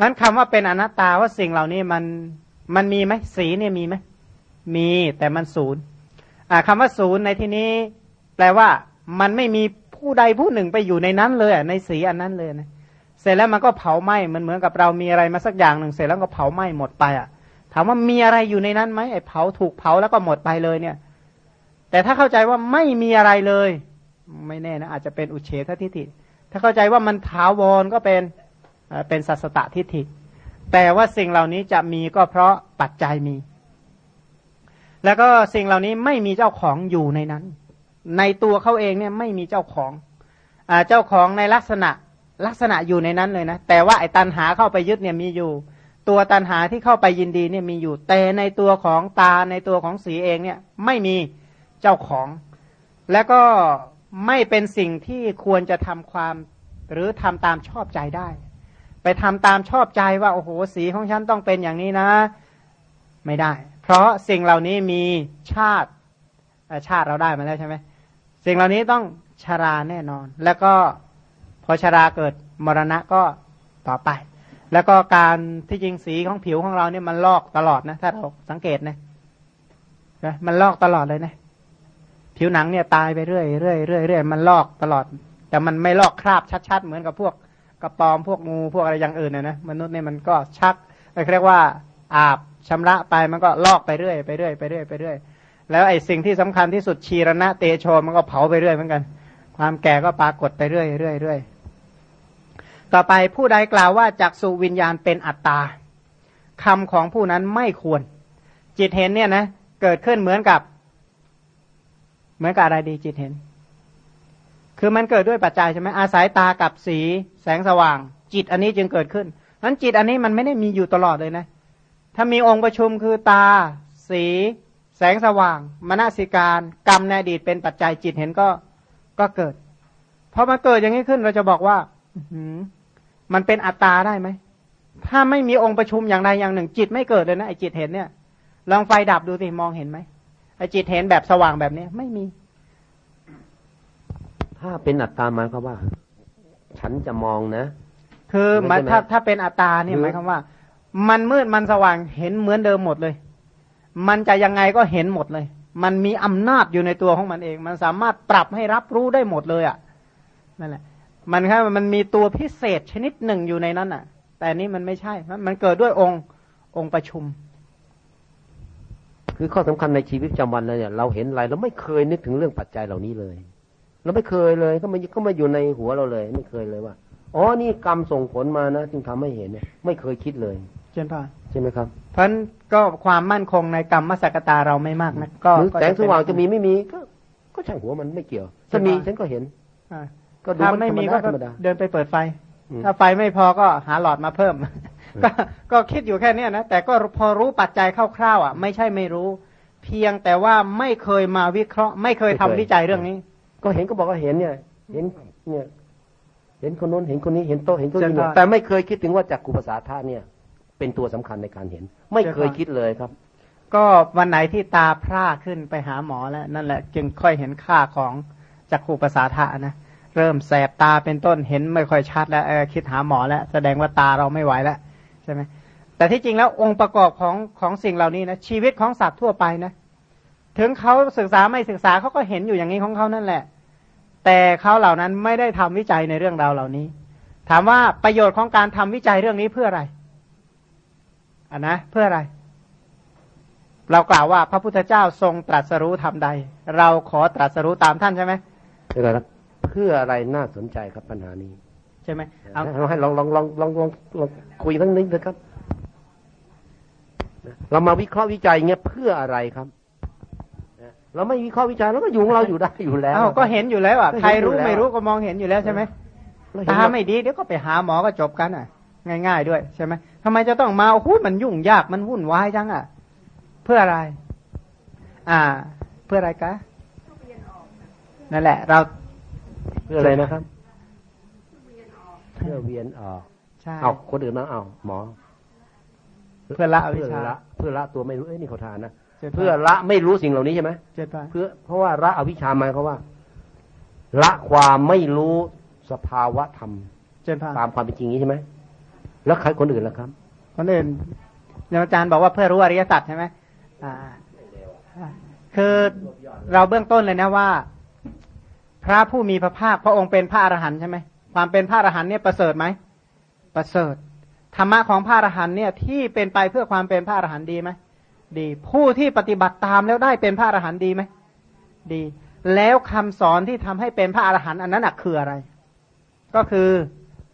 นั้นคำว่าเป็นอนัตตาว่าสิ่งเหล่านี้มันมันมีไหมสีเนี่ยมีไหมมีแต่มันศูนย์คำว่าศูนย์ในที่นี้ แปลว่ามันไม่มีผู้ใดผู้หนึ่งไปอยู่ในนั้นเลยในสีอันนั้นเลยนะเสร็จแล้วมันก็เผาไหม้มันเหมือนกับเรามีอะไรมาสักอย่างหนึ่งเสร็จแล้วก็เผาไหม้หมดไปอะ ถามว่ามีอะไรอยู่ในนั้นไหมไอ้เผาถูกเผาแล้วก็หมดไปเลยเนี่ย แต่ถ้าเข้าใจว่าไม่มีอะไรเลย ไม่แน่นะอาจจะเป็นอุเฉททิฏฐิถ้าเข้าใจว่ามันถาวรก็เป็น เป็นสัสตทิฏฐิ แต่ว่าสิ่งเหล่านี้จะมีก็เพราะปัจจัยมี แล้วก็สิ่งเหล่านี้ไม่มีเจ้าของอยู่ในนั้น ในตัวเขาเองเนี่ยไม่มีเจ้าของอเจ้าของในลักษณะลักษณะอยู่ในนั้นเลยนะ แต่ว่าไอ้ตันหาเข้าไปยึดเนี่ยมีอยู่ ตัวตันหาที่เข้าไปยินดีเนี่ยมีอยู่ แต่ในตัวของตาในตัวของสีเองเนี่ยไม่มีเจ้าของ แล้วก็ไม่เป็นสิ่งที่ควรจะทำความหรือทำตามชอบใจได้ ไปทำตามชอบใจว่าโอ้โหสีของฉันต้องเป็นอย่างนี้นะ ไม่ได้ เพราะสิ่งเหล่านี้มีชาติชาติเราได้มาแล้วใช่ไหมสิ่งเหล่านี้ต้องชราแน่นอน แล้วก็พอชราเกิดมรณะก็ต่อไป แล้วก็การที่จริงสีของผิวของเราเนี่ยมันลอกตลอดนะ ถ้าเราสังเกตนะมันลอกตลอดเลยนะผิวหนังเนี่ยตายไปเรื่อยเรื่อยเรื่อยเรื่อยมันลอกตลอด แต่มันไม่ลอกคราบชัดๆ เหมือนกับพวก กระปอมพวกงูพวกอะไรอย่างอื่นนะนะมนุษย์เนี่ยมันก็ชักเรียกว่าอาบชำระไปมันก็ลอกไปเรื่อยไปเรื่อยไปเรื่อยไปเรื่อยแล้วไอ้สิ่งที่สำคัญที่สุดชีรณะเตโชมันก็เผาไปเรื่อยเหมือนกัน ความแก่ก็ปรากฏไปเรื่อยเรื่อยเรื่อยต่อไปผู้ใดกล่าวว่าจักสุวิญญาณเป็นอัตตาคำของผู้นั้นไม่ควร จิตเห็นเนี่ยนะเกิดขึ้นเหมือนกับ เหมือนกับอะไรดีจิตเห็น คือมันเกิดด้วยปัจจัยใช่ไหมอาศัยตากับสีแสงสว่าง จิตอันนี้จึงเกิดขึ้นนั้นจิตอันนี้มันไม่ได้มีอยู่ตลอดเลยนะ ถ้ามีองค์ประชุมคือตา สี แสงสว่าง มนสิการ กรรมในอดีตเป็นปัจจัยจิตเห็นก็ก็เกิดพอมาเกิดอย่างนี้ขึ้นเราจะบอกว่ามันเป็นอัตตาได้ไหมถ้าไม่มีองค์ประชุมอย่างใดอย่างหนึ่ง จิตไม่เกิดเลยนะไอ้จิตเห็นเนี่ยลองไฟดับดูสิมองเห็นไหมไอ้จิตเห็นแบบสว่างแบบนี้ไม่มี ถ้าเป็นอัตตาหมายความว่า ฉันจะมองนะ คือหมายถ้าถ้าเป็นอัตตาเนี่ยหมายความว่า มันมืดมันสว่างเห็นเหมือนเดิมหมดเลย มันจะยังไงก็เห็นหมดเลย มันมีอำนาจอยู่ในตัวของมันเอง มันสามารถปรับให้รับรู้ได้หมดเลยอะนั่นแหละ มันแค่มันมีตัวพิเศษชนิดหนึ่งอยู่ในนั้นอะ แต่นี่มันไม่ใช่มันเกิดด้วยองค์องค์ประชุมคือข้อสำคัญในชีวิตประจำวันเลยเนี่ยเราเห็นอะไรเราไม่เคยนึกถึงเรื่องปัจจัยเหล่านี้เลย เราไม่เคยเลยก็มาก็มาอยู่ในหัวเราเลย ไม่เคยเลยว่าอ๋อนี่กรรมส่งผลมานะจึงทำให้เห็นเนี่ย ไม่เคยคิดเลยเช่นป่ะใช่ไหมครับ เพราะก็ความมั่นคงในกรรมมสกตาเราไม่มากนะก็แสงสว่างจะมีไม่มีก็ก็ช่างหัวมันไม่เกี่ยวถ้ามีฉันก็เห็นก็ดูไม่มีก็เดินไปเปิดไฟ ถ้าไฟไม่พอก็หาหลอดมาเพิ่ม ก็ก็คิดอยู่แค่นี้นะแต่ก็พอรู้ปัจจัยคร่าวๆอะ ไม่ใช่ไม่รู้ เพียงแต่ว่าไม่เคยมาวิเคราะห์ ไม่เคยทำวิจัยเรื่องนี้ ก็เห็นก็บอกว่าเห็นเนี่ย เห็นเนี่ย เห็นคนนู้นเห็นคนนี้เห็นโตเห็นคนนี้แต่ไม่เคยคิดถึงว่าจากกุปสาธาเนี่ย เป็นตัวสำคัญในการเห็น ไม่เคยคิดเลยครับ ก็วันไหนที่ตาพร่าขึ้นไปหาหมอแล้ว นั่นแหละจึงค่อยเห็นค่าของจักขูปสาธานะเริ่มแสบตาเป็นต้นเห็นไม่ค่อยชัดแล้วเออคิดหาหมอแล้ว แสดงว่าตาเราไม่ไหวแล้วใช่ไหมแต่ที่จริงแล้วองค์ประกอบของของสิ่งเหล่านี้นะชีวิตของสัตว์ทั่วไปนะ ถึงเขาศึกษาไม่ศึกษาเขาก็เห็นอยู่อย่างนี้ของเขานั่นแหละ แต่เขาเหล่านั้นไม่ได้ทำวิจัยในเรื่องราวเหล่านี้ ถามว่าประโยชน์ของการทำวิจัยเรื่องนี้เพื่ออะไรอะนะ เพื่ออะไร เรากล่าวว่าพระพุทธเจ้าทรงตรัสรู้ทำใด เราขอตรัสรู้ตามท่านใช่ไหมเดี๋ยวครับเพื่ออะไรน่าสนใจครับปัญหานี้ ใช่ไหมเอาให้ลองลองลองลองลองลองคุยทั้งนี้เลยครับ เรามาวิเคราะห์วิจัยเงี้ยเพื่ออะไรครับ เราไม่มีข้อวิจารณ์เราก็อยู่ของเราอยู่ได้อยู่แล้วก็เห็นอยู่แล้วอะใครรู้ไม่รู้ก็มองเห็นอยู่แล้วใช่ไหมตาไม่ดีเดี๋ยวก็ไปหาหมอก็จบกันอะ ง่าย ๆ ด้วยใช่ไหมทำไมจะต้องมาโอ้โหมันยุ่งยากมันวุ่นวายจังอะ เพื่ออะไร อ่า เพื่ออะไรกะนั่นแหละ เราเพื่ออะไรนะครับเพื่อเวียนออกใช่เอาคนอื่นมาเอาหมอ เพื่อละอวิชชาเพื่อละตัวไม่รู้เอ้ยนี่เขาทานนะ เพื่อละไม่รู้สิ่งเหล่านี้ใช่ไหมเพื่อเพราะว่าละอวิชาหมายเขาว่า ละความไม่รู้สภาวะธรรมตามความเป็นจริงนี้ใช่ไหมแล้วใครคนอื่นล่ะครับ คนอื่นอย่างอาจารย์บอกว่าเพื่อรู้อริยสัจใช่ไหมอ่า คือเราเบื้องต้นเลยนะว่า พระผู้มีพระภาคพระองค์เป็นพระอรหันต์ใช่ไหมความเป็นพระอรหันต์เนี่ยประเสริฐไหมประเสริฐธรรมะของพระอรหันต์เนี่ยที่เป็นไปเพื่อความเป็นพระอรหันต์ดีไหม ดี ผู้ที่ปฏิบัติตามแล้วได้เป็นพระอรหันต์ดีไหมดี แล้วคำสอนที่ทำให้เป็นพระอรหันต์อันนั้นคืออะไร ก็คือ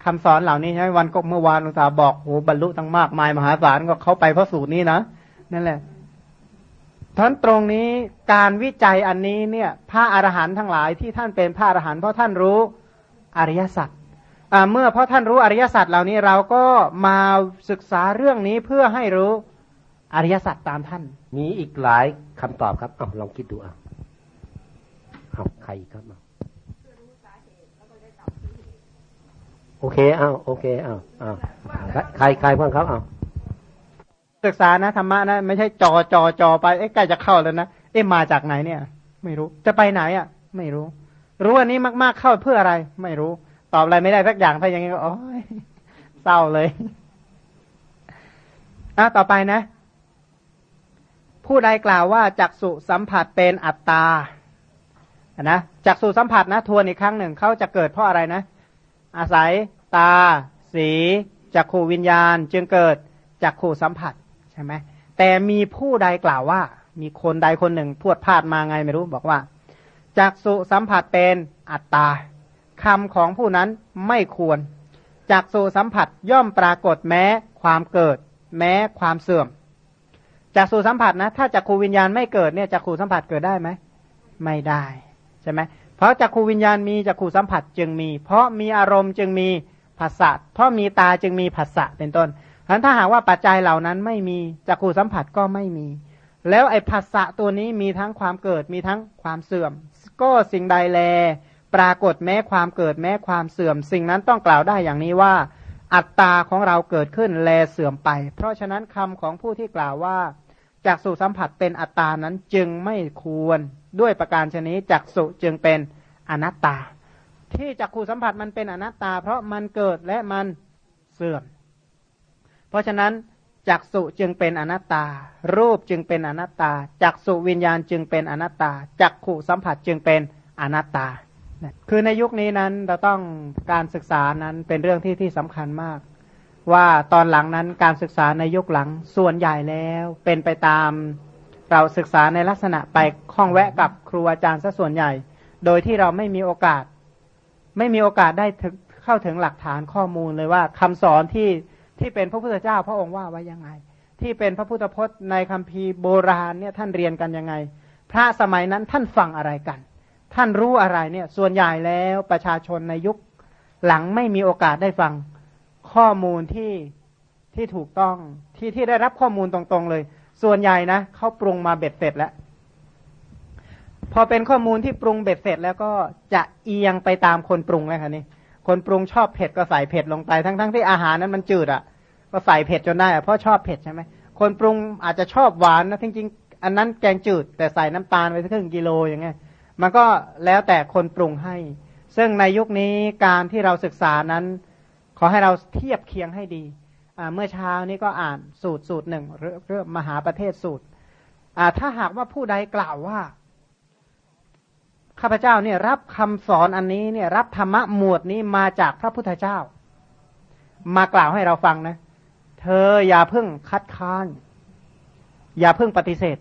คำสอนเหล่านี้ใช่ไหมวันก็เมื่อวานลวงตาบอกโหบรรลุตั้งมากมายมหาศาลก็เขาไปเพราะสูตรนี้นะนั่นแหละท่านตรงนี้การวิจัยอันนี้เนี่ย พระอรหันต์ทั้งหลายที่ท่านเป็นพระอรหันต์เพราะท่านรู้อริยสัจเมื่อเพราะท่านรู้อริยสัจเหล่านี้เราก็มาศึกษาเรื่องนี้เพื่อให้รู้ อริยสัจตามท่าน มีอีกหลายคำตอบครับเอาลองคิดดูเอาเอาใครครับเอาโอเคเอาโอเคเอาเอาใครใครบ้างครับเอาศึกษานะธรรมะนะไม่ใช่จอจอจอไปเอ๊ะใกล้จะเข้าแล้วนะเอ๊ะมาจากไหนเนี่ย ไม่รู้จะไปไหนอะ ไม่รู้ รู้อันนี้มากๆเข้าเพื่ออะไร ไม่รู้ ตอบอะไรไม่ได้สักอย่างถ้าอย่างนี้ก็โอ้ยเศร้าเลยอะต่อไปนะ ผู้ใดกล่าวว่าจักสุสัมผัสเป็นอัตตานะจักสุสัมผัสนะทวนอีกครั้งหนึ่งเขาจะเกิดเพราะอะไรนะ อาศัยตา สีจักขูวิญญาณ จึงเกิดจักขูสัมผัสใช่ไหมแต่มีผู้ใดกล่าวว่า มีคนใดคนหนึ่งพูดพลาดมาไงไม่รู้บอกว่าจักสุสัมผัสเป็นอัตตาคำของผู้นั้นไม่ควรจักสุสัมผัสย่อมปรากฏแม้ความเกิด แม้ความเสื่อม จักสุสัมผัสนะ ถ้าจักขูวิญญาณไม่เกิดเนี่ยจักขูสัมผัสเกิดได้ไหมไม่ได้ใช่ไหมเพราะจักขูวิญญาณมีจักขูสัมผัสจึงมี เพราะมีอารมณ์จึงมีภาษาเพราะมีตาจึงมีภาษะเป็นต้นฉะนั้นถ้าหากว่าปัจจัยเหล่านั้นไม่มีจักขูสัมผัสก็ไม่มี แล้วไอ้ภาษะตัวนี้มีทั้งความเกิดมีทั้งความเสื่อม ก็สิ่งใดแล ปรากฏแม้ความเกิดแม้ความเสื่อม สิ่งนั้นต้องกล่าวได้อย่างนี้ว่าอัตตาของเราเกิดขึ้นแลเสื่อมไป เพราะฉะนั้นคำของผู้ที่กล่าวว่า จากสุสัมผัสเป็นอัตตานั้นจึงไม่ควรด้วยประการชนิดจักสุจึงเป็นอนัตตา ที่จักขูสัมผัสมันเป็นอนัตตา เพราะมันเกิดและมันเสื่อม เพราะฉะนั้นจักสุจึงเป็นอนัตตา รูปจึงเป็นอนัตตาจักสุวิญญาณจึงเป็นอนัตตาจักขุสัมผัสจึงเป็นอนัตตา คือในยุคนี้นั้นเราต้องการศึกษานั้นเป็นเรื่องที่ที่สำคัญมาก ว่าตอนหลังนั้นการศึกษาในยุคหลังส่วนใหญ่แล้วเป็นไปตามเราศึกษาในลักษณะไปคล้องแวะกับครูอาจารย์ซะส่วนใหญ่ โดยที่เราไม่มีโอกาส ไม่มีโอกาสได้เข้าถึงหลักฐานข้อมูลเลยว่าคำสอนที่ที่เป็นพระพุทธเจ้าพระองค์ว่าไว้ยังไง ที่เป็นพระพุทธพจน์ในคัมภีร์โบราณเนี่ยท่านเรียนกันยังไง พระสมัยนั้นท่านฟังอะไรกัน ท่านรู้อะไรเนี่ยส่วนใหญ่แล้วประชาชนในยุคหลังไม่มีโอกาสได้ฟัง ข้อมูลที่ที่ถูกต้องที่ที่ได้รับข้อมูลตรงๆเลย ส่วนใหญ่นะเขาปรุงมาเบ็ดเสร็จแล้ว พอเป็นข้อมูลที่ปรุงเบ็ดเสร็จ แล้วก็จะเอียงไปตามคนปรุงเลยค่ะนี่คนปรุงชอบเผ็ดก็ใส่เผ็ดลงไปทั้งๆทที่อาหารนั้นมันจืดอะ ก็ใส่เผ็ดจนได้เพราะชอบเผ็ดใช่ไหมคนปรุงอาจจะชอบหวานนะจริงๆอันนั้นแกงจืด แต่ใส่น้ำตาลไปสักครึ่งกิโลอย่างเงี้ยมันก็แล้วแต่คนปรุงให้ ซึ่งในยุคนี้การที่เราศึกษานั้น อให้เราเทียบเคียงให้ดี เมื่อเช้านี้ก็อ่านสูตรสูตรหนึ่งเรื่องมหาประเทศสูตร ถ้าหากว่าผู้ใดกล่าวว่า ข้าพเจ้าเนี่ยรับคำสอนอันนี้เนี่ยรับธรรมะหมวดนี้มาจากพระพุทธเจ้า มากล่าวให้เราฟังนะ เธออย่าเพิ่งคัดค้าน อย่าเพิ่งปฏิเสธ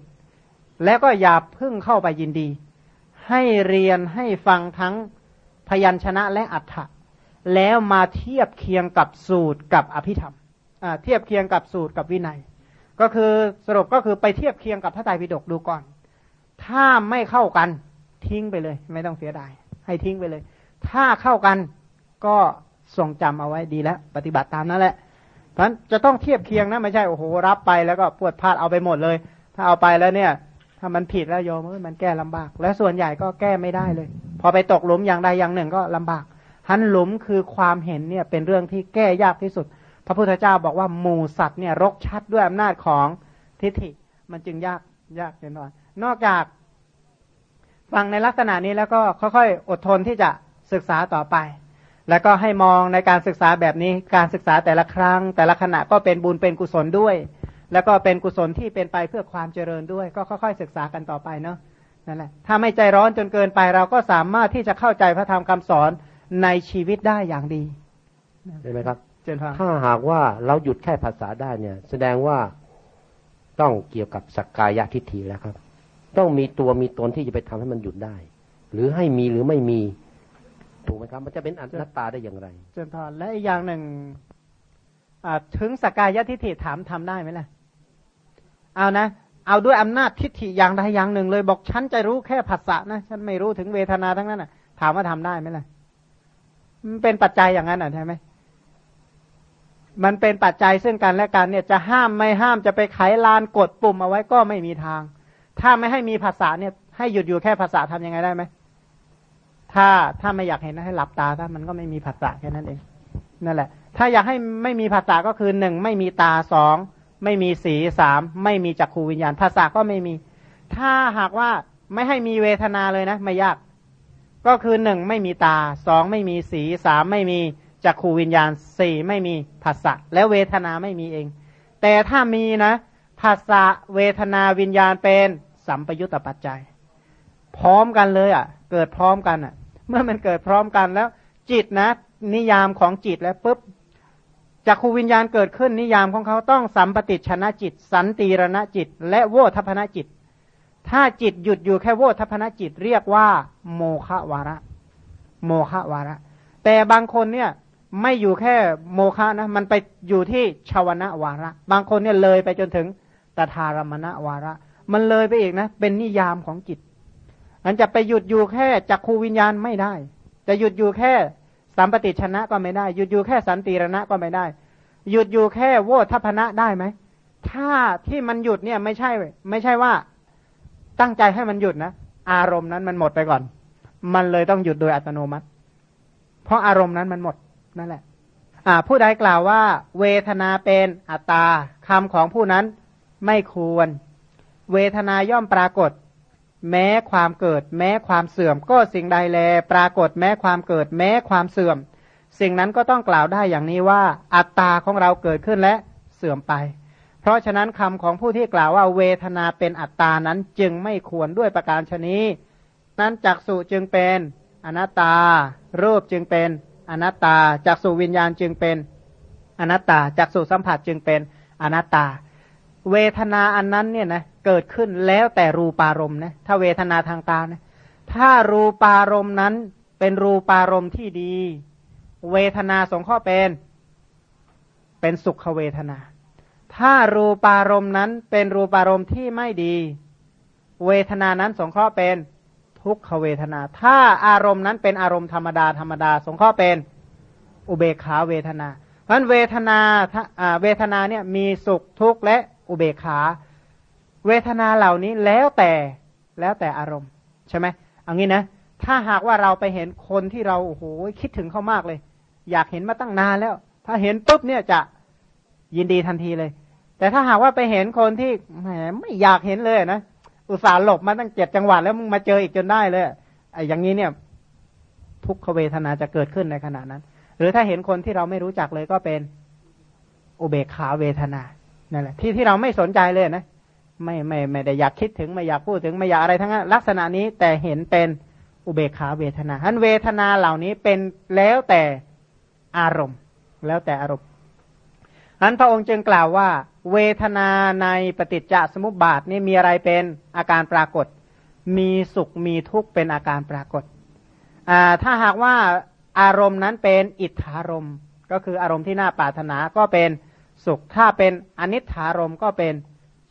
แล้วก็อย่าเพิ่งเข้าไปยินดี ให้เรียนให้ฟังทั้งพยัญชนะและอัฏฐะ แล้วมาเทียบเคียงกับสูตรกับอภิธรรมเทียบเคียงกับสูตรกับวินัย ก็คือสรุปก็คือไปเทียบเคียงกับพระไตรปิฎกดูก่อน ถ้าไม่เข้ากันทิ้งไปเลย ไม่ต้องเสียดาย ให้ทิ้งไปเลย ถ้าเข้ากันก็ทรงจำเอาไว้ดีแล้ว ปฏิบัติตามนั่นแหละเพราะจะต้องเทียบเคียงนะไม่ใช่โอ้โหรับไปแล้วก็ปวดพลาดเอาไปหมดเลย ถ้าเอาไปแล้วเนี่ย ถ้ามันผิดแล้วโยมมันแก้ลำบาก และส่วนใหญ่ก็แก้ไม่ได้เลย พอไปตกหลุมอย่างใดอย่างหนึ่งก็ลำบาก หันหลุมคือความเห็นเนี่ยเป็นเรื่องที่แก้ยากที่สุด พระพุทธเจ้าบอกว่าหมูสัตว์เนี่ยรกชัดด้วยอำนาจของทิฏฐิ มันจึงยากยากเนอน นอกจากฟังในลักษณะนี้แล้วก็ค่อยๆ อดทนที่จะศึกษาต่อไป แล้วก็ให้มองในการศึกษาแบบนี้การศึกษาแต่ละครั้ง แต่ละขณะก็เป็นบุญเป็นกุศลด้วย แล้วก็เป็นกุศลที่เป็นไปเพื่อความเจริญด้วย ก็ค่อยๆ ศึกษากันต่อไปเนาะนั่นแหละถ้าไม่ใจร้อนจนเกินไปเราก็สามารถที่จะเข้าใจพระธรรมคำสอน ในชีวิตได้อย่างดีใช่ไหมครับเจนพถ้าหากว่าเราหยุดแค่ภาษาได้เนี่ย แสดงว่าต้องเกี่ยวกับสักกายทิฏฐิแล้วครับ ต้องมีตัวมีตนที่จะไปทำให้มันหยุดได้ หรือให้มีหรือไม่มีถูกไหมครับมันจะเป็นอนัตตาได้อย่างไร เจนพรและอีกอย่างหนึ่งถึงสกายทิฏฐิถามทำได้ไหมล่ะ เอานะ เอาด้วยอำนาจทิฏฐิอย่างใดอย่างหนึ่งเลยบอกฉันจะรู้แค่ภาษานะ ฉันไม่รู้ถึงเวทนาทั้งนั้นนะถามว่าทำได้ไหมล่ะ มันเป็นปัจจัยอย่างนั้นอะใช่ไหมมันเป็นปัจจัยซึ่งกันและกันเนี่ยจะห้ามไม่ห้ามจะไปไขลานกดปุ่มเอาไว้ก็ไม่มีทาง ถ้าไม่ให้มีภาษาเนี่ยให้หยุดอยู่แค่ภาษาทํำยังไงได้ไหมถ้าถ้าไม่อยากเห็นให้หลับตาถ้ามันก็ไม่มีภาษาแค่นั้นเองนั่นแหละ ถ้าอยากให้ไม่มีภาษาก็คือหนึ่งไม่มีตาสองไม่มีสีสามไม่มีจักขูวิญญาณ ภาษาก็ไม่มี ถ้าหากว่าไม่ให้มีเวทนาเลยนะ ไม่ยาก ก็คือหนึ่งไม่มีตาสองไม่มีสีสามไม่มีจักขูวิญญาณสี่ไม่มีภาษะและเวทนาไม่มีเอง แต่ถ้ามีนะภาษาเวทนาวิญญาณเป็นสัมปยุตตปัจจัย พร้อมกันเลยอะ่ะ เกิดพร้อมกันอะ่ะ เมื่อมันเกิดพร้อมกันแล้ว จิตนะ นิยามของจิตแล้วปุ๊บจักขูวิญญาณเกิดขึ้นนิยามของเขาต้องสัมปติชนะจิต สันติรณจิต และโวทัพนจิต ถ้าจิตหยุดอยู่แค่โวทัพนจิตเรียกว่า โมฆะวาระ โมฆะวาระ แต่บางคนเนี่ยไม่อยู่แค่โมฆะนะ มันไปอยู่ที่ชาวนะวาระ บางคนเนี่ยเลยไปจนถึงตถารมณวาระ มันเลยไปอีกนะ เป็นนิยามของจิตมันจะไปหยุดอยู่แค่จักขูวิญญาณไม่ได้ จะหยุดอยู่แค่สัมปติชนะก็ไม่ได้ หยุดอยู่แค่สันติรณะก็ไม่ได้ หยุดอยู่แค่โวทัพนะได้ไหมถ้าที่มันหยุดเนี่ยไม่ใช่ ไม่ใช่ว่า ตั้งใจให้มันหยุดนะอารมณ์นั้นมันหมดไปก่อน มันเลยต้องหยุดโดยอัตโนมัติ เพราะอารมณ์นั้นมันหมดนั่นแหละผู้ใดกล่าวว่า เวทนาเป็นอัตตาคำของผู้นั้นไม่ควร เวทนาย่อมปรากฏ แม้ความเกิด แม้ความเสื่อม ก็สิ่งใดแล ปรากฏแม้ความเกิด แม้ความเสื่อม สิ่งนั้นก็ต้องกล่าวได้อย่างนี้ว่า อัตตาของเราเกิดขึ้นและเสื่อมไป เพราะฉะนั้นคำของผู้ที่กล่าวว่าเวทนาเป็นอัตตานั้นจึงไม่ควรด้วยประการชนี้ นั้นจักสุจึงเป็นอนัตตา รูปจึงเป็นอนัตตาจากสู่วิญญาณจึงเป็นอนัตตาจากสู่สัมผัสจึงเป็นอนัตตา เวทนาอันนั้นเนี่ยนะเกิดขึ้นแล้วแต่รูปารมณ์นะถ้าเวทนาทางตานะถ้ารูปารมณ์นั้นเป็นรูปารมณ์ที่ดี เวทนาสงข้อเป็น เป็นสุขเวทนา ถ้ารูปารมณ์นั้นเป็นรูปารมณ์ที่ไม่ดี เวทนานั้นสงเคราะห์เป็นทุกขเวทนา ถ้าอารมณ์นั้นเป็นอารมณ์ธรรมดาธรรมดา สงเคราะห์เป็นอุเบกขาเวทนา เพราะเวทนาเวทนาเนี่ยมีสุขทุกข์และอุเบกขา เวทนาเหล่านี้แล้วแต่แล้วแต่อารมณ์ใช่ไหมเอางี้นะถ้าหากว่าเราไปเห็นคนที่เราโอ้โหคิดถึงเขามากเลย อยากเห็นมาตั้งนานแล้ว ถ้าเห็นปุ๊บเนี่ยจะยินดีทันทีเลย แต่ถ้าหากว่าไปเห็นคนที่แหมไม่อยากเห็นเลยนะอุตส่าห์หลบมาตั้งเจ็ดจังหวัดแล้วมึงมาเจออีกจนได้เลยไอ้อย่างนี้เนี่ย ทุกขเวทนาจะเกิดขึ้นในขณะนั้น หรือถ้าเห็นคนที่เราไม่รู้จักเลยก็เป็นอุเบกขาเวทนานั่นแหละที่ที่เราไม่สนใจเลยนะไม่ไม่ไม่ได้อยากคิดถึงไม่อยากพูดถึงไม่อยากอะไรทั้งนั้นลักษณะนี้แต่เห็นเป็นอุเบกขาเวทนาท่านเวทนาเหล่านี้เป็นแล้วแต่อารมณ์ แล้วแต่อารมณ์ นั้นพระองค์จึงกล่าวว่า เวทนาในปฏิจจสมุปบาทนี่มีอะไรเป็นอาการปรากฏ มีสุขมีทุกข์เป็นอาการปรากฏ ถ้าหากว่าอารมณ์นั้นเป็นอิทธารมก็คืออารมณ์ที่น่าปรารถนาก็เป็นสุข ถ้าเป็นอนิถารมก็เป็น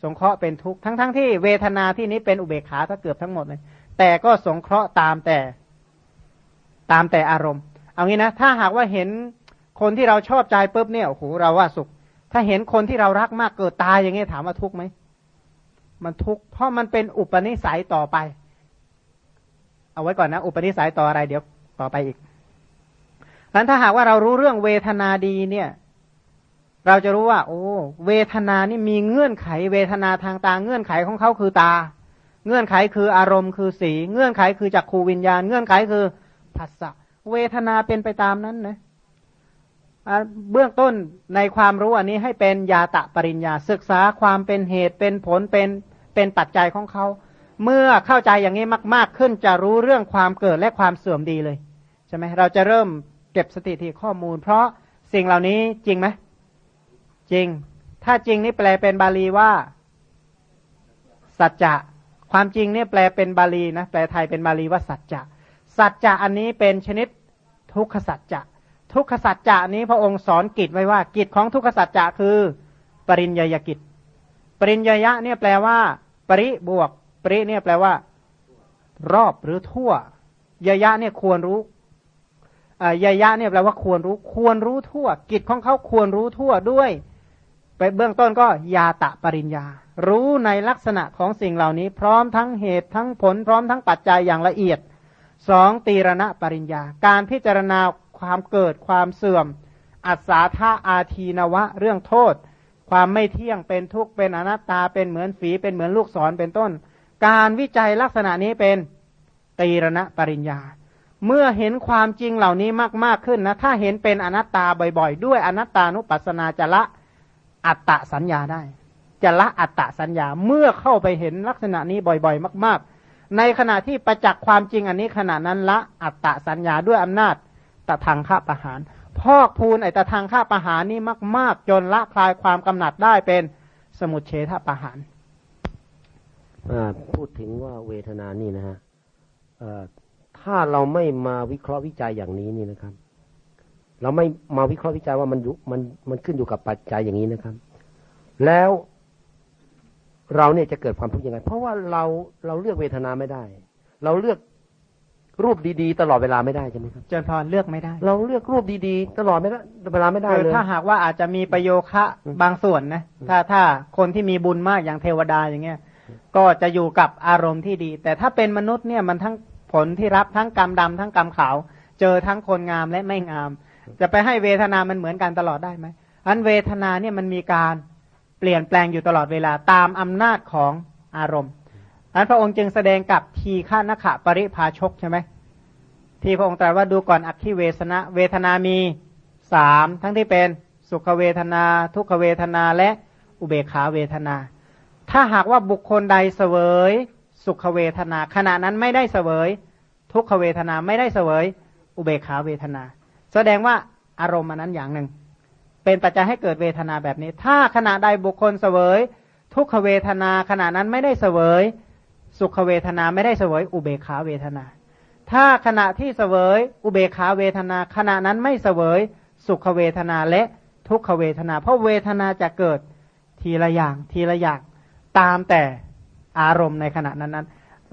สงเคราะห์เป็นทุกข์ ทั้งๆทที่เวทนาที่นี้เป็นอุเบกขาถ้าเกือบทั้งหมดเลย แต่ก็สงเคราะห์ตามแต่ตามแต่อารมณ์ เอางี้นะ ถ้าหากว่าเห็นคนที่เราชอบใจปุ๊บเนี่ย โอ้โห เราว่าสุข ถ้าเห็นคนที่เรารักมากเกิดตายอย่างนี้ถามว่าทุกข์ไหมมันทุกข์เพราะมันเป็นอุปนิสัยต่อไป เอาไว้ก่อนนะ อุปนิสัยต่ออะไรเดี๋ยวต่อไปอีกนั้นถ้าหากว่าเรารู้เรื่องเวทนาดีเนี่ย เราจะรู้ว่า โอ้ เวทนานี่มีเงื่อนไข เวทนาทางตา เงื่อนไขของเขาคือตา เงื่อนไขคืออารมณ์คือสี เงื่อนไขคือจักขูวิญญาณ เงื่อนไขคือภาษะเวทนาเป็นไปตามนั้นนะเเบื้องต้นในความรู้อันนี้ให้เป็นยาตะปริญญาศึกษาความเป็นเหตุเป็นผลเป็นเป็นปัจจัยของเขา เมื่อเข้าใจอย่างนี้มาก ๆ ขึ้นจะรู้เรื่องความเกิดและความเสื่อมดีเลยใช่ไหมเราจะเริ่มเก็บสถิติข้อมูล เพราะสิ่งเหล่านี้จริงไหมจริง ถ้าจริงนี่แปลเป็นบาลีว่า สัจจะความจริงเนี่ยแปลเป็นบาลีนะแปลไทยเป็นบาลีว่าสัจจะสัจจะอันนี้เป็นชนิดทุกขสัจจะ ทุกขสัจจะนี้พระองค์สอนกิจไว้ว่า กิจของทุกขสัจจะคือ ปริญญากิจ ปริญญยะเนี่ยแปลว่า ปริบวก ปริเนี่ยแปลว่า รอบหรือทั่วยยะเนี่ยควรรู้ยยะเนี่ยแปลว่าควรรู้ ควรรู้ทั่ว กิจของเขาควรรู้ทั่วด้วย ไปเบื้องต้นก็ยาตะปริญญา รู้ในลักษณะของสิ่งเหล่านี้ พร้อมทั้งเหตุทั้งผล พร้อมทั้งปัจจัยอย่างละเอียดสองตีรณะปริญญา การพิจารณา ความเกิดความเสื่อม อัศาธาอาทีนวะ เรื่องโทษ ความไม่เที่ยงเป็นทุกข์เป็นอนัตตาเป็นเหมือนฝีเป็นเหมือนลูกศรเป็นต้น การวิจัยลักษณะนี้เป็นตีรณะปริญญา เมื่อเห็นความจริงเหล่านี้มากๆขึ้นนะถ้าเห็นเป็นอนัตตาบ่อยๆ ด้วยอนัตตานุปัสสนาจะละอัตตะสัญญาได้ จะละอัตตะสัญญาเมื่อเข้าไปเห็นลักษณะนี้บ่อยๆ มาก ๆ ในขณะที่ประจักษ์ความจริงอันนี้ขณะนั้นละอัตตะสัญญาด้วยอำนาจ ตะทางฆ่าประหาร พอกพูนไอตะทางฆ่าประหารนี่มาก ๆ จนละคลายความกำหนัดได้เป็นสมุทเฉทประหารพูดถึงว่าเวทนานี่นะฮะถ้าเราไม่มาวิเคราะห์วิจัยอย่างนี้นี่นะครับ เราไม่มาวิเคราะห์วิจัยว่ามันมันมันขึ้นอยู่กับปัจจัยอย่างนี้นะครับ แล้วเราเนี่ยจะเกิดความทุกข์ยังไง เพราะว่าเราเราเลือกเวทนาไม่ได้ เราเลือก รูปดีๆ ตลอดเวลาไม่ได้ใช่ไหมครับเจนพรเลือกไม่ได้ เราเลือกรูปดีๆ ตลอดไม่ได้เวลาไม่ได้เลยถ้าหากว่าอาจจะมีประโยคะบางส่วนนะ ถ้าถ้าคนที่มีบุญมากอย่างเทวดาอย่างเงี้ย ก็จะอยู่กับอารมณ์ที่ดี แต่ถ้าเป็นมนุษย์เนี่ยมันทั้งผลที่รับทั้งกรรมดำทั้งกรรมขาว เจอทั้งคนงามและไม่งาม จะไปให้เวทนามันเหมือนกันตลอดได้ไหมอันเวทนาเนี่ยมันมีการเปลี่ยนแปลงอยู่ตลอดเวลาตามอำนาจของอารมณ์ อันพระองค์จึงแสดงกับทีฆานขะปริภาชกใช่ไหมที่พระองค์ตรัสว่าดูก่อนอักขิเวสนะเวทนามีสามทั้งที่เป็นสุขเวทนา ทุกขเวทนาและอุเบกขาเวทนา ถ้าหากว่าบุคคลใดเสวย สุขเวทนา ขณะนั้นไม่ได้เสวย ทุกขเวทนาไม่ได้เสวย อุเบกขาเวทนา แสดงว่าอารมณ์นั้นอย่างหนึ่ง เป็นปัจจัยให้เกิดเวทนาแบบนี้ ถ้าขณะใดบุคคลเสวย ทุกขเวทนาขณะนั้นไม่ได้เสวย สุขเวทนาไม่ได้เสวยอุเบกขาเวทนา ถ้าขณะที่เสวยอุเบกขาเวทนา ขณะนั้นไม่เสวยสุขเวทนาและทุกขเวทนา เพราะเวทนาจะเกิดทีละอย่างทีละอย่างตามแต่อารมณ์ในขณะนั้นนั้น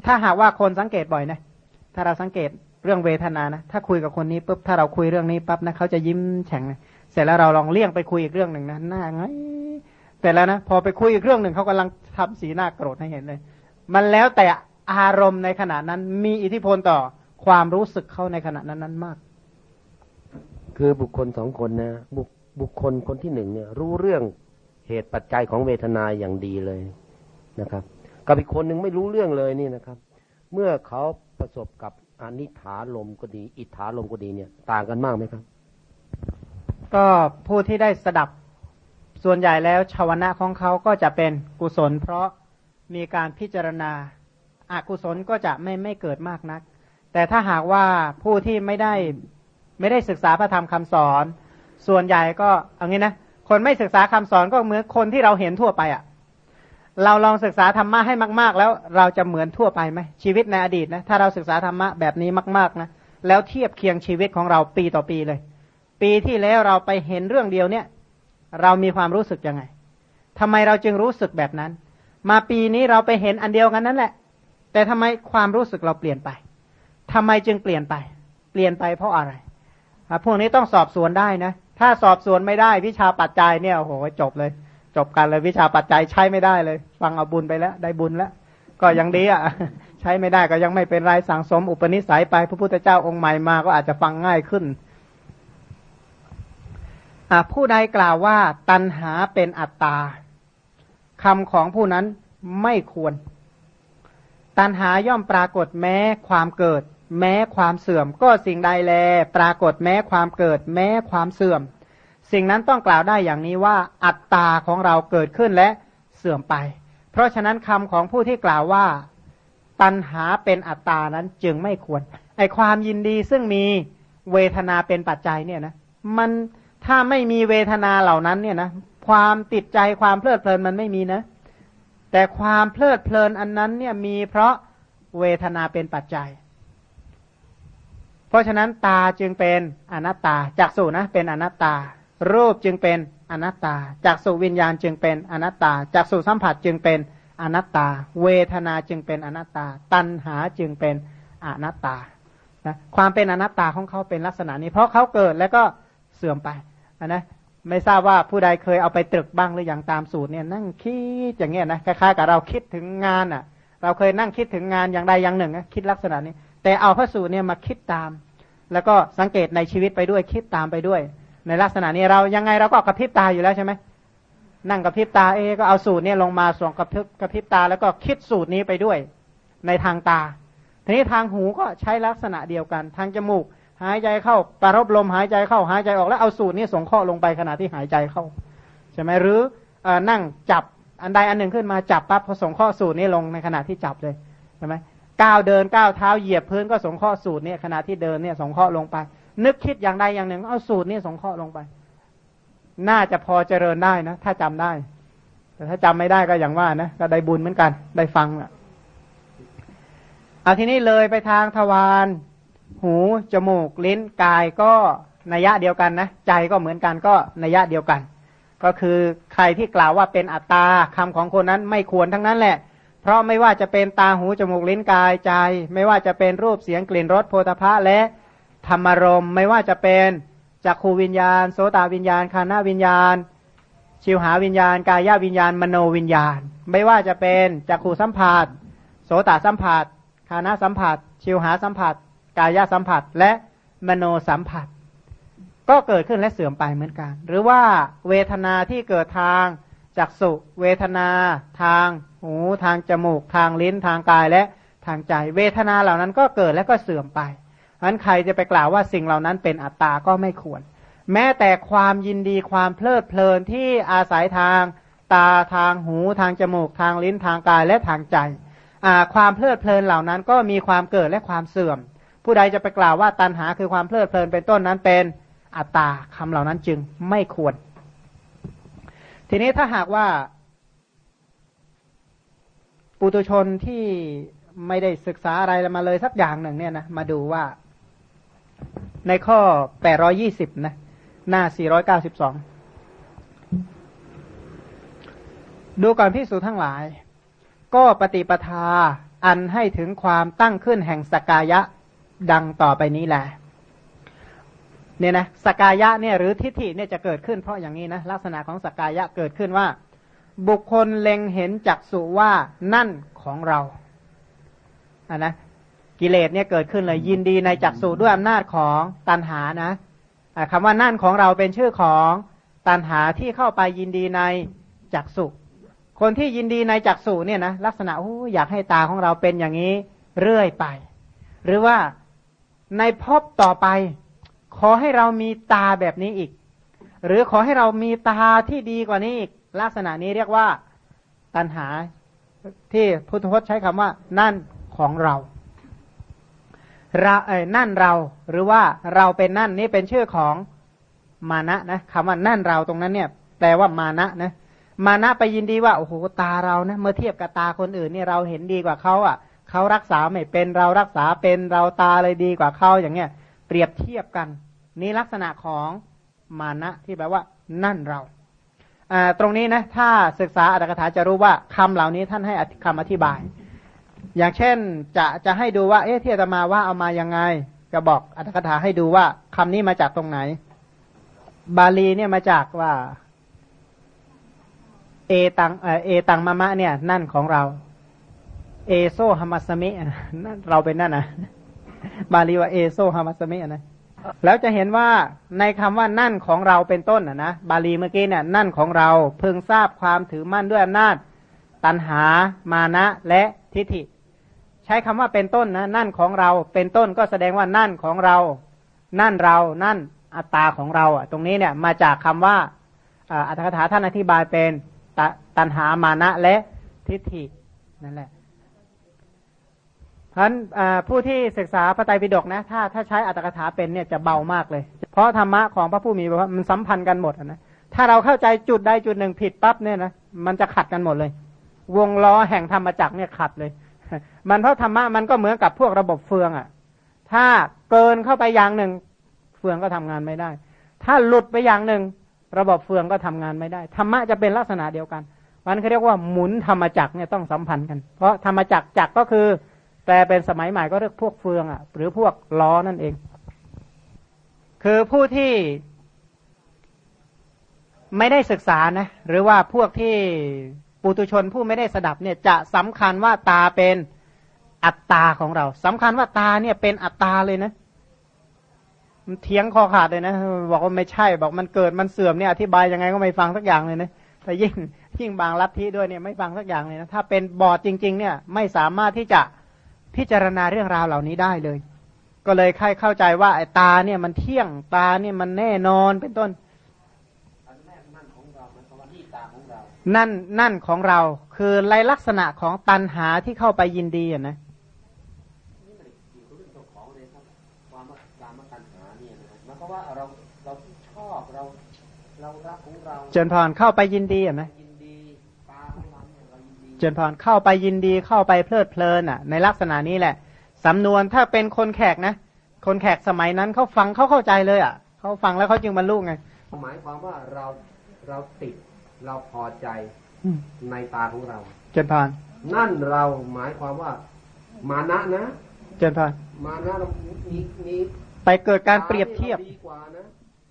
ถ้าหากว่าคนสังเกตบ่อยนะถ้าเราสังเกตเรื่องเวทนานะถ้าคุยกับคนนี้ปุ๊บถ้าเราคุยเรื่องนี้ปั๊บนะเขาจะยิ้มแฉ่งนะเสร็จแล้วเราลองเลี่ยงไปคุยอีกเรื่องหนึ่งนะหน้าไงแต่แล้วนะพอไปคุยอีกเรื่องหนึ่งเขากำลังทำสีหน้าโกรธให้เห็นเลย มันแล้วแต่อารมณ์ในขณะนั้น มีอิทธิพลต่อความรู้สึกเข้าในขณะนั้นนั้นมาก คือบุคคลสองคนนะบุคบุคคลคนที่หนึ่งเนี่ย รู้เรื่องเหตุปัจจัยของเวทนาอย่างดีเลยนะครับ กับอีกคนหนึ่งไม่รู้เรื่องเลยนี่นะครับ เมื่อเขาประสบกับอนิถาลมก็ดี อิทธาลมก็ดีเนี่ย ต่างกันมากไหมครับ ก็ผู้ที่ได้สดับส่วนใหญ่แล้วชาวนะของเขาก็จะเป็นกุศล เพราะ มีการพิจารณาอากุศลก็จะไม่ไม่เกิดมากนัก แต่ถ้าหากว่าผู้ที่ไม่ได้ไม่ได้ศึกษาพระธรรมคำสอน ส่วนใหญ่ก็เอางี้นะคนไม่ศึกษาคำสอนก็เหมือนคนที่เราเห็นทั่วไปอะ่ะ เราลองศึกษาธรรมะให้มาก ๆ แล้วเราจะเหมือนทั่วไปไหมชีวิตในอดีตนะถ้าเราศึกษาธรรมะแบบนี้มากๆนะแล้วเทียบเคียงชีวิตของเราปีต่อปีเลย ปีที่แล้วเราไปเห็นเรื่องเดียวเนี่ย เรามีความรู้สึกยังไงทำไมเราจึงรู้สึกแบบนั้น มาปีนี้เราไปเห็นอันเดียวกันนั่นแหละ แต่ทำไมความรู้สึกเราเปลี่ยนไปทำไมจึงเปลี่ยนไป เปลี่ยนไปเพราะอะไรพวกนี้ต้องสอบสวนได้นะ ถ้าสอบสวนไม่ได้วิชาปัจจัยเนี่ยโอ้โหจบเลย จบกันเลยวิชาปัจจัยใช้ไม่ได้เลย ฟังเอาบุญไปแล้ว ได้บุญแล้ว ก็ยังดีอะ ใช้ไม่ได้ก็ยังไม่เป็นไรสังสม อุปนิสัยไปพระพุทธเจ้าองค์ใหม่มาก็อาจจะฟังง่ายขึ้นผู้ใดกล่าวว่าตัณหาเป็นอัตตา คำของผู้นั้นไม่ควร ตัณหาย่อมปรากฏแม้ความเกิด แม้ความเสื่อม ก็สิ่งใดแล ปรากฏแม้ความเกิด แม้ความเสื่อม สิ่งนั้นต้องกล่าวได้อย่างนี้ว่า อัตตาของเราเกิดขึ้นและเสื่อมไป เพราะฉะนั้นคำของผู้ที่กล่าวว่า ตัณหาเป็นอัตตานั้นจึงไม่ควร ไอความยินดีซึ่งมีเวทนาเป็นปัจจัยเนี่ยนะ มันถ้าไม่มีเวทนาเหล่านั้นเนี่ยนะ ความติดใจความเพลิดเพลินมันไม่มีนะ แต่ความเพลิดเพลินอันนั้นเนี่ยมีเพราะเวทนาเป็นปัจจัย เพราะฉะนั้นตาจึงเป็นอนัตตาจากสุนะเป็นอนัตตา รูปจึงเป็นอนัตตาจากสุวิญญาณจึงเป็นอนัตตาจากสุสัมผัสจึงเป็นอนัตตา เวทนาจึงเป็นอนัตตา ตัณหาจึงเป็นอนัตตานะความเป็นอนัตตาของเขาเป็นลักษณะนี้ เพราะเขาเกิดแล้วก็เสื่อมไปนะ ไม่ทราบว่าผู้ใดเคยเอาไปตรึกบ้างหรืออย่างตามสูตรเนี่ยนั่งคิดอย่างเงี้ยนะคล้ายๆกับเราคิดถึงงานอะ เราเคยนั่งคิดถึงงานอย่างใดอย่างหนึ่งคิดลักษณะนี้ แต่เอาพระสูตรเนี่ยมาคิดตาม แล้วก็สังเกตในชีวิตไปด้วยคิดตามไปด้วย ในลักษณะนี้เรายังไงเราก็กระพริบตาอยู่แล้วใช่ไหมนั่งกระพริบตาเอก็เอาสูตรเนี่ยลงมาส่งกระพริบกระพริบตา แล้วก็คิดสูตรนี้ไปด้วย ในทางตา ทีนี้ทางหูก็ใช้ลักษณะเดียวกัน ทางจมูก หายใจเข้าปรบลมหายใจเข้าหายใจออกแล้วเอาสูตรนี้ส่งข้อลงไปขณะที่หายใจเข้าใช่ไหมหรืออนั่งจับอันใดอันหนึ่งขึ้นมาจับปั๊บพอส่งข้อสูตรนี้ลงในขณะที่จับเลยใช่ไหมก้าวเดินก้าวเท้าเหยียบพื้นก็ส่งข้อสูตรนี้ขณะที่เดินเนี่ยส่งข้อลงไป นึกคิดอย่างใดอย่างหนึ่ง เอาสูตรนี้ส่งข้อลงไป น่าจะพอเจริญได้นะ ถ้าจำได้ แต่ถ้าจำไม่ได้ก็อย่างว่านะก็ได้บุญเหมือนกัน ได้ฟังอะเอาทีนี้เลยไปทางทวาร หูจมูกลิ้นกายก็นัยยะเดียวกันนะใจก็เหมือนกันก็นัยยะเดียวกัน ก็คือใครที่กล่าวว่าเป็นอัตตาคำของคนนั้นไม่ควรทั้งนั้นแหละ เพราะไม่ว่าจะเป็นตาหูจมูกลิ้นกายใจ ไม่ว่าจะเป็นรูปเสียงกลิ่นรสโพธภะและธรรมรมไม่ว่าจะเป็นจักขูวิญญาณ โสตวิญญาณคานาวิญญาณ ชิวหาวิญญาณ กายวิญญาณ มโนวิญญาณ ไม่ว่าจะเป็นจักขูสัมผัส โสตสัมผัสคานาสัมผัส ชิวหาสัมผัส กายสัมผัสและมโนสัมผัส ก็เกิดขึ้นและเสื่อมไปเหมือนกัน หรือว่าเวทนาที่เกิดทางจักสุเวทนาทางหูทางจมูก ทางลิ้นทางกายและทางใจ เวทนาเหล่านั้นก็เกิดและก็เสื่อมไปเพราะนั้นใครจะไปกล่าวว่าสิ่งเหล่านั้นเป็นอัตตาก็ไม่ควร แม้แต่ความยินดีความเพลิดเพลินที่อาศัยทางตาทางหูทางจมูก ทางลิ้นทางกายและทางใจ ความเพลิดเพลินเหล่านั้นก็มีความเกิดและความเสื่อม ผู้ใดจะไปกล่าวว่าตัณหาคือความเพลิดเพลินเป็นต้นนั้นเป็นอัตตาคำเหล่านั้นจึงไม่ควร ทีนี้ถ้าหากว่า ปุตุชนที่ไม่ได้ศึกษาอะไรมาเลยสักอย่างหนึ่งเนี่ยนะมาดูว่า ในข้อแปดรอยี่สิบนะ หน้าสี่ร้อยเก้าสิบสองดูก่อนพิสูจทั้งหลาย ก็ปฏิปทาอันให้ถึงความตั้งขึ้นแห่งสกายะ ดังต่อไปนี้แหละเนี่ยนะสกายะเนี่ยหรือทิฏฐิเนี่ยจะเกิดขึ้นเพราะอย่างนี้นะลักษณะของสกายะเกิดขึ้นว่า บุคคลเล็งเห็นจักสุว่านั่นของเราอ่านะกิเลสเนี่ยเกิดขึ้นเลยยินดีในจักสุด้วยอำนาจของตันหานะคำว่านั่นของเราเป็นชื่อของตันหาที่เข้าไปยินดีในจักสุคนที่ยินดีในจักษุเนี่ยนะลักษณะออยากให้ตาของเราเป็นอย่างนี้เรื่อยไป หรือว่า ในพบต่อไป ขอให้เรามีตาแบบนี้อีก หรือขอให้เรามีตาที่ดีกว่านี้อีก ลักษณะนี้เรียกว่าตัณหาที่พุทธพจน์ใช้คำว่า นั่นของเราเราเอ้นั่นเราหรือว่าเราเป็นนั่นนี่เป็นชื่อของมานะนะคำว่านั่นเราตรงนั้นเนี่ย แปลว่ามานะนะมานะไปยินดีว่าโอ้โหตาเรานะเมื่อเทียบกับตาคนอื่นนี่เราเห็นดีกว่าเขาอะ เขารักษาไม่เป็นเรารักษาเป็นเราตาเลยดีกว่าเขาอย่างเงี้ย เปรียบเทียบกัน นี่ลักษณะของมานะที่แปลว่า นั่นเราตรงนี้นะถ้าศึกษาอัตถกถาจะรู้ว่าคำเหล่านี้ท่านให้คำอธิบาย อย่างเช่นจะจะให้ดูว่า เอ๊ะที่อาตมาว่าเอามายังไงก็บอกอัตถกถาให้ดูว่าคำนี้มาจากตรงไหน บาลีเนี่ยมาจากว่า เอตังเอตังมะมะเนี่ย นั่นของเรา เอโซฮามัสเมินั่นเราเป็นนั่นนะบาลีว่าเอโซฮามัสเมินะแล้วจะเห็นว่าในคำว่านั่นของเราเป็นต้นนะนะบาลีเมื่อกี้เนี่ยนั่นของเราเพิ่งทราบความถือมั่นด้วยอำนาจ ตัณหามานะและทิฏฐิ ใช้คำว่าเป็นต้นนะนั่นของเราเป็นต้นก็แสดงว่านั่นของเรา นั่นเรานั่นอัตตาของเราอะ ตรงนี้เนี่ยมาจากคำว่าอัตถกถาท่านอธิบายเป็นตตัณหามานะและทิฏฐินั่นแหละ ฉะนั้นผู้ที่ศึกษาพระไตรปิฎกนะถ้าถ้าใช้อัตถกถาเป็นเนี่ยจะเบามากเลย เพราะธรรมะของพระผู้มีพระภาคมันสัมพันธ์กันหมดนะถ้าเราเข้าใจจุดใดจุดหนึ่งผิดปั๊บเนี่ยนะมันจะขัดกันหมดเลย วงล้อแห่งธรรมจักรเนี่ยขัดเลย มันเพราะธรรมะมันก็เหมือนกับพวกระบบเฟืองอะ่ะ ถ้าเกินเข้าไปอย่างหนึ่ง เฟืองก็ทำงานไม่ได้ ถ้าหลุดไปอย่างหนึ่ง ระบบเฟืองก็ทำงานไม่ได้ธรรมะจะเป็นลักษณะเดียวกันมันเขาเรียกว่าหมุนธรรมจักรเนี่ยต้องสัมพันธ์กัน เพราะธรรมจักรจักรก็คือ แปลเป็นสมัยใหม่ก็เรียกพวกเฟืองอะ หรือพวกล้อนั่นเอง คือผู้ที่ไม่ได้ศึกษานะ หรือว่าพวกที่ปุตุชนผู้ไม่ได้สดับเนี่ยจะสำคัญว่าตาเป็นอัตตาของเราสำคัญว่าตาเนี่ยเป็นอัตตาเลยนะมันเทียงคอขาดเลยนะ บอกว่าไม่ใช่ บอกมันเกิดมันเสื่อมเนี่ยอธิบายยังไงก็ไม่ฟังสักอย่างเลยนะแต่ยิ่งยิ่งบางลัทธิด้วยเนี่ยไม่ฟังสักอย่างเลยนะถ้าเป็นบอดจริง ๆ เนี่ยไม่สามารถที่จะ พิจารณาเรื่องราวเหล่านี้ได้เลย ก็เลยค่เข้าใจว่าไอ้ตาเนี่ยมันเที่ยงตาเนี่ยมันแน่นอนเป็นต้นนั่นนั่นของเราคือลายลักษณะของตันหาที่เข้าไปยินดีอะนะว่าเราเราชอบเราเรารักของเราเจนพรเข้าไปยินดีอะไหมยินดีตาของเรา เจนพรเข้าไปยินดีเข้าไปเพลิดเพลินอะ ในลักษณะนี้แหละ สำนวนถ้าเป็นคนแขกนะ คนแขกสมัยนั้นเขาฟังเขาเข้าใจเลยอะเขาฟังแล้วเขาจึงบรรลุไงหมายความว่าเราเราติดเราพอใจในตาของเรา เจนพรนั่นเราหมายความว่า มานะนะ เจนพรมานะเรามีมีไปเกิดการเปรียบเทียบ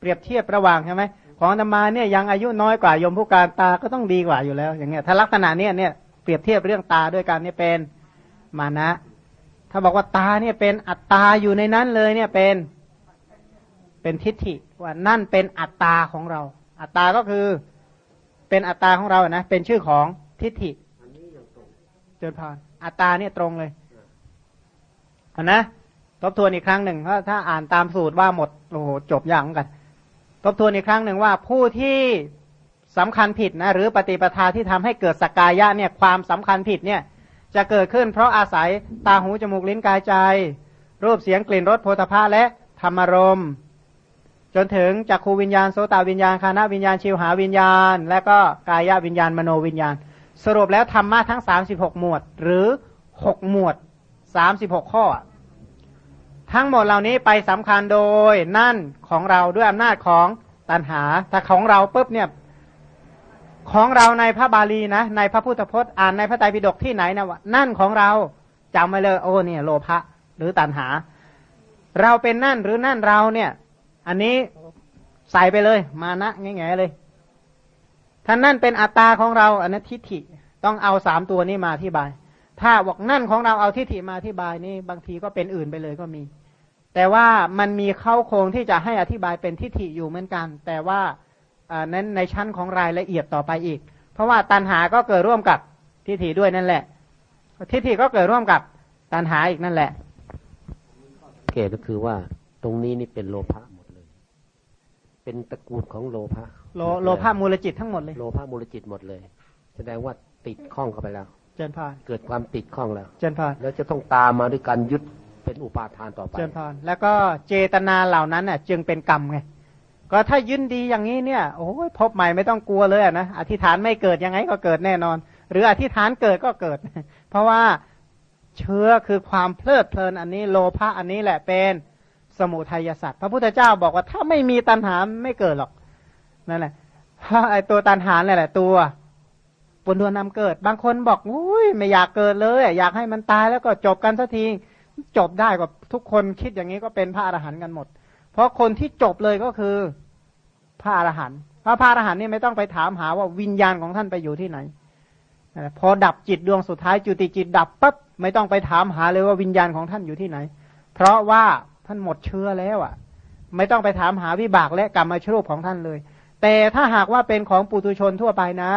เปรียบเทียบระหว่างใช่ไหมของธรรมาเนี่ยยังอายุน้อยกว่ายมผู้การตาก็ต้องดีกว่าอยู่แล้ว อย่างเงี้ยถ้าลักษณะเนี้ยเนี่ย เปรียบเทียบเรื่องตาด้วยกันเนี่ยเป็นมานะ ถ้าบอกว่าตาเนี่ยเป็นอัตตาอยู่ในนั้นเลยเนี่ยเป็นเป็นทิฏฐิว่านั่นเป็นอัตตาของเรา อัตตาก็คือเป็นอัตตาของเรานะเป็นชื่อของทิฏฐิเจริญพรอัตตาเนี่ยตรงเลยอันนะทบทวนอีกครั้งหนึ่งถ้าถ้าอ่านตามสูตรว่าหมดโอ้โหจบอย่างกัน ทบทวนอีกครั้งหนึ่งว่าผู้ที่ สำคัญผิดนะหรือปฏิปทาที่ทำให้เกิดสกายะเนี่ยความสำคัญผิดเนี่ยจะเกิดขึ้นเพราะอาศัยตาหูจมูกลิ้นกายใจ รูปเสียงกลิ่นรสโพธภาและธรรมรมจนถึงจักขูวิญญาณโสตวิญญาณคานาวิญญาณชิวหาวิญญาณ และก็กายวิญญาณมโนวิญญาณ สรุปแล้วธรรมะทั้งสามสิบหกหมวด หรือหกหมวดสามสิบหกข้อ ทั้งหมดเหล่านี้ไปสำคัญโดยนั่นของเราด้วยอำนาจของตันหา ถ้าของเราปุ๊บเนี่ย ของเราในพระบาลีนะ ในพระพุทธพจน์อ่านในพระไตรปิฎกที่ไหนนะนั่นของเราจำไว้เลย โอ้เนี่ยโลภะหรือตันหา เราเป็นนั่นหรือนั่นเราเนี่ย อันนี้ใส่ไปเลย มานะง่ๆเลยถ้านั่นเป็นอัตตาของเราอันนั้นทิฏฐิต้องเอาสามตัวนี้มาที่บาย ถ้าบอกนั่นของเราเอาทิฏฐิมาอธิบายนี่บางทีก็เป็นอื่นไปเลยก็มี แต่ว่ามันมีเข้าโครงที่จะให้อธิบายเป็นทิฏฐิอยู่เหมือนกัน แต่ว่า นั้นในชั้นของรายละเอียดต่อไปอีก เพราะว่าตันหาก็เกิดร่วมกับทิฏฐิด้วยนั่นแหละ ทิฏฐิก็เกิดร่วมกับตันหาอีกนั่นแหละเกตก็คือว่าตรงนี้นี่เป็นโลภะหมดเลย เป็นตระกูลของโลภะโลโลภะมูลจิตทั้งหมดเลย โลภะมูลจิตหมดเลย แสดงว่าติดข้องเข้าไปแล้ว เจนพานเกิดความติดข้องแล้ว เจนพานแล้วจะต้องตามมาด้วยการยึดเป็นอุปาทานต่อไป เจนพานแล้วก็เจตนาเหล่านั้นน่ะ จึงเป็นกรรมไง ก็ถ้ายืนดีอย่างนี้เนี่ยโอ้ยพบใหม่ไม่ต้องกลัวเลยนะอธิษฐานไม่เกิดยังไงก็เกิดแน่นอน หรืออธิษฐานเกิดก็เกิด เพราะว่าเชื้อคือความเพลิดเพลินอันนี้โลภะอันนี้แหละเป็นสมุทัยสัตว์พระพุทธเจ้าบอกว่าถ้าไม่มีตัณหาไม่เกิดหรอกนั่นแหละไอตัวตัณหาแหละตัวปนดวนำเกิด บางคนบอกอุ้ยไม่อยากเกิดเลย อยากให้มันตายแล้วก็จบกันสักทีจบได้กับทุกคนคิดอย่างนี้ก็เป็นพระอรหันต์กันหมด เพราะคนที่จบเลยก็คือพระอรหันต์พระพระอรหันต์นี่ไม่ต้องไปถามหาว่าวิญญาณของท่านไปอยู่ที่ไหนพอดับจิตดวงสุดท้ายจุติจิตดับปั๊บไม่ต้องไปถามหาเลยว่าวิญญาณของท่านอยู่ที่ไหน เพราะว่าท่านหมดเชื้อแล้วอะ ไม่ต้องไปถามหาวิบากและกรรมมาชรูปของท่านเลย แต่ถ้าหากว่าเป็นของปุตุชนทั่วไปนะ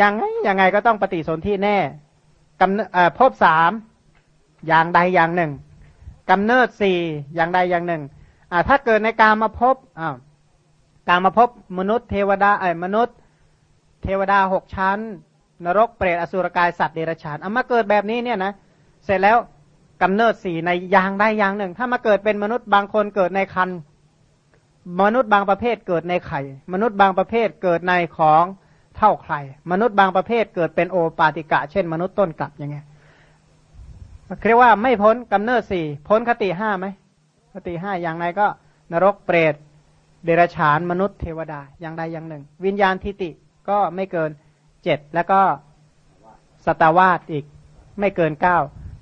ยังไงยังไงก็ต้องปฏิสนธิแน่กำพบสามอย่างใดอย่างหนึ่งกำเนิดสี่อย่างใดอย่างหนึ่ง ถ้าเกิดในการมาพบอ่าการมาพบมนุษย์เทวดาไอ้มนุษย์ เทวดาหกชั้น นรกเปรตอสุรกายสัตว์เดรัจฉานเอามาเกิดแบบนี้เนี่ยนะเสร็จแล้วกำเนิดสี่ในอย่างใดอย่างหนึ่ง ถ้ามาเกิดเป็นมนุษย์บางคนเกิดในคันมนุษย์บางประเภทเกิดในไข่ มนุษย์บางประเภทเกิดในของเท่าใคร มนุษย์บางประเภทเกิดเป็นโอปาติกะ เช่น มนุษย์ต้นกลับยังไงเรียกว่าไม่พ้นกำเนิดสี่พ้นคติห้าไหม คติห้าอย่างไรก็นรกเปรตเดรัจฉานมนุษย์เทวดาอย่างใดอย่างหนึ่ง วิญญาณทิติก็ไม่เกินเจ็ดแล้วก็สตาวาสอีกไม่เกินเก้า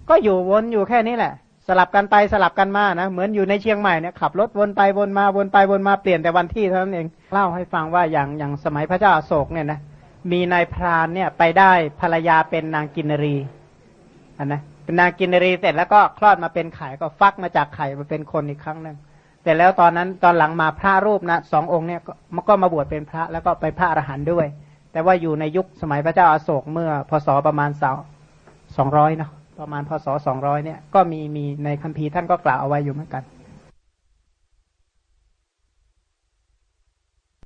ก็อยู่วนอยู่แค่นี้แหละ สลับกันไปสลับกันมานะเหมือนอยู่ในเชียงใหม่เนี่ยขับรถวนไปวนมาวนไปวนมาเปลี่ยนแต่วันที่เท่านั้นเองเล่าให้ฟังว่าอย่างอย่างสมัยพระเจ้าอาโศกเนี่ยนะมีนายพรานเนี่ยไปได้ภรรยาเป็นนางกินนรีอันนะ เป็นนางกินรีเสร็จแล้วก็คลอดมาเป็นไข่ก็ฟักมาจากไข่มาเป็นคนอีกครั้งหนึ่งแต่แล้วตอนนั้นตอนหลังมาพระรูปนะสององค์เนี่ยมันก็มาบวชเป็นพระแล้วก็ไปพระอรหันต์ด้วย แต่ว่าอยู่ในยุคสมัยพระเจ้าอาโศกเมื่อพศประมาณสาสองร้อยเนาะประมาณพศสองร้อยเนี่ยก็มีมีในคัมภีร์ท่านก็กล่าวเอาไว้อยู่เหมือนกัน